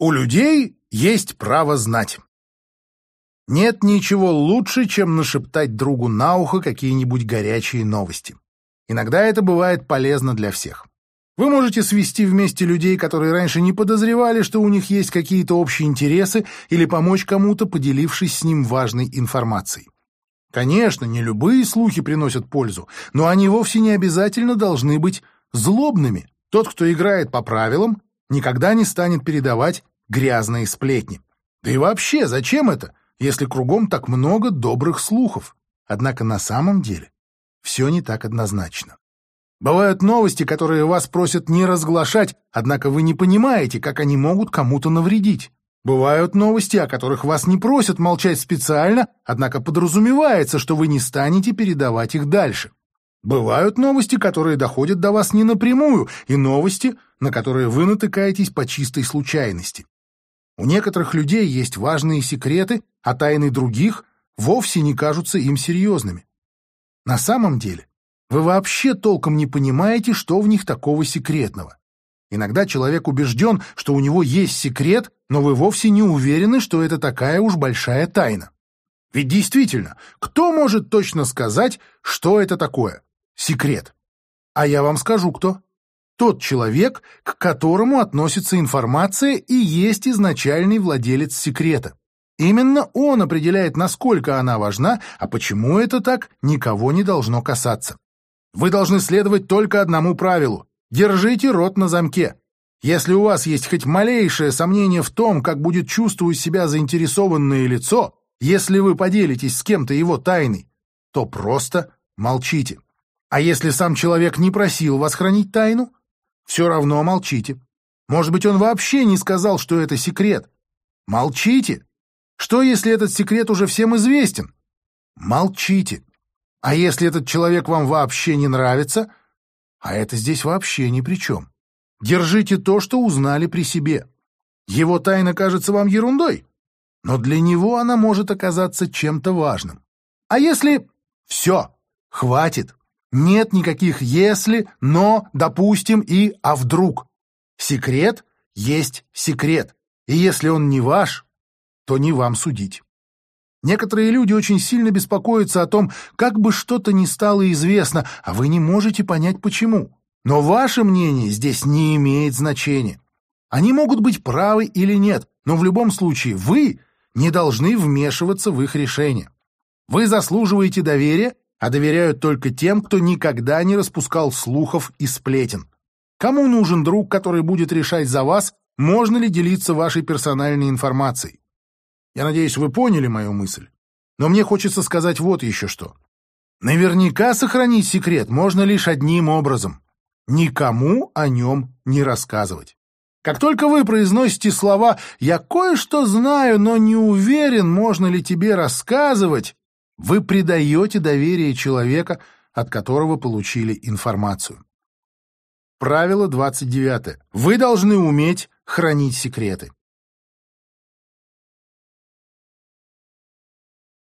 У людей есть право знать. Нет ничего лучше, чем нашептать другу на ухо какие-нибудь горячие новости. Иногда это бывает полезно для всех. Вы можете свести вместе людей, которые раньше не подозревали, что у них есть какие-то общие интересы, или помочь кому-то, поделившись с ним важной информацией. Конечно, не любые слухи приносят пользу, но они вовсе не обязательно должны быть злобными. Тот, кто играет по правилам, никогда не станет передавать грязные сплетни. Да и вообще, зачем это, если кругом так много добрых слухов? Однако на самом деле все не так однозначно. Бывают новости, которые вас просят не разглашать, однако вы не понимаете, как они могут кому-то навредить. Бывают новости, о которых вас не просят молчать специально, однако подразумевается, что вы не станете передавать их дальше. Бывают новости, которые доходят до вас не напрямую, и новости, на которые вы натыкаетесь по чистой случайности. У некоторых людей есть важные секреты, а тайны других вовсе не кажутся им серьезными. На самом деле, вы вообще толком не понимаете, что в них такого секретного. Иногда человек убежден, что у него есть секрет, но вы вовсе не уверены, что это такая уж большая тайна. Ведь действительно, кто может точно сказать, что это такое? Секрет. А я вам скажу, кто тот человек, к которому относится информация и есть изначальный владелец секрета. Именно он определяет, насколько она важна, а почему это так, никого не должно касаться. Вы должны следовать только одному правилу – держите рот на замке. Если у вас есть хоть малейшее сомнение в том, как будет чувствовать себя заинтересованное лицо, если вы поделитесь с кем-то его тайной, то просто молчите. А если сам человек не просил вас хранить тайну, все равно молчите. Может быть, он вообще не сказал, что это секрет. Молчите. Что, если этот секрет уже всем известен? Молчите. А если этот человек вам вообще не нравится? А это здесь вообще ни при чем. Держите то, что узнали при себе. Его тайна кажется вам ерундой, но для него она может оказаться чем-то важным. А если... Все, хватит. Нет никаких «если», «но», «допустим» и «а вдруг». Секрет есть секрет, и если он не ваш, то не вам судить. Некоторые люди очень сильно беспокоятся о том, как бы что-то ни стало известно, а вы не можете понять почему. Но ваше мнение здесь не имеет значения. Они могут быть правы или нет, но в любом случае вы не должны вмешиваться в их решение. Вы заслуживаете доверия а доверяют только тем, кто никогда не распускал слухов и сплетен. Кому нужен друг, который будет решать за вас, можно ли делиться вашей персональной информацией? Я надеюсь, вы поняли мою мысль. Но мне хочется сказать вот еще что. Наверняка сохранить секрет можно лишь одним образом — никому о нем не рассказывать. Как только вы произносите слова «я кое-что знаю, но не уверен, можно ли тебе рассказывать», вы предаете доверие человека, от которого получили информацию. Правило 29. Вы должны уметь хранить секреты.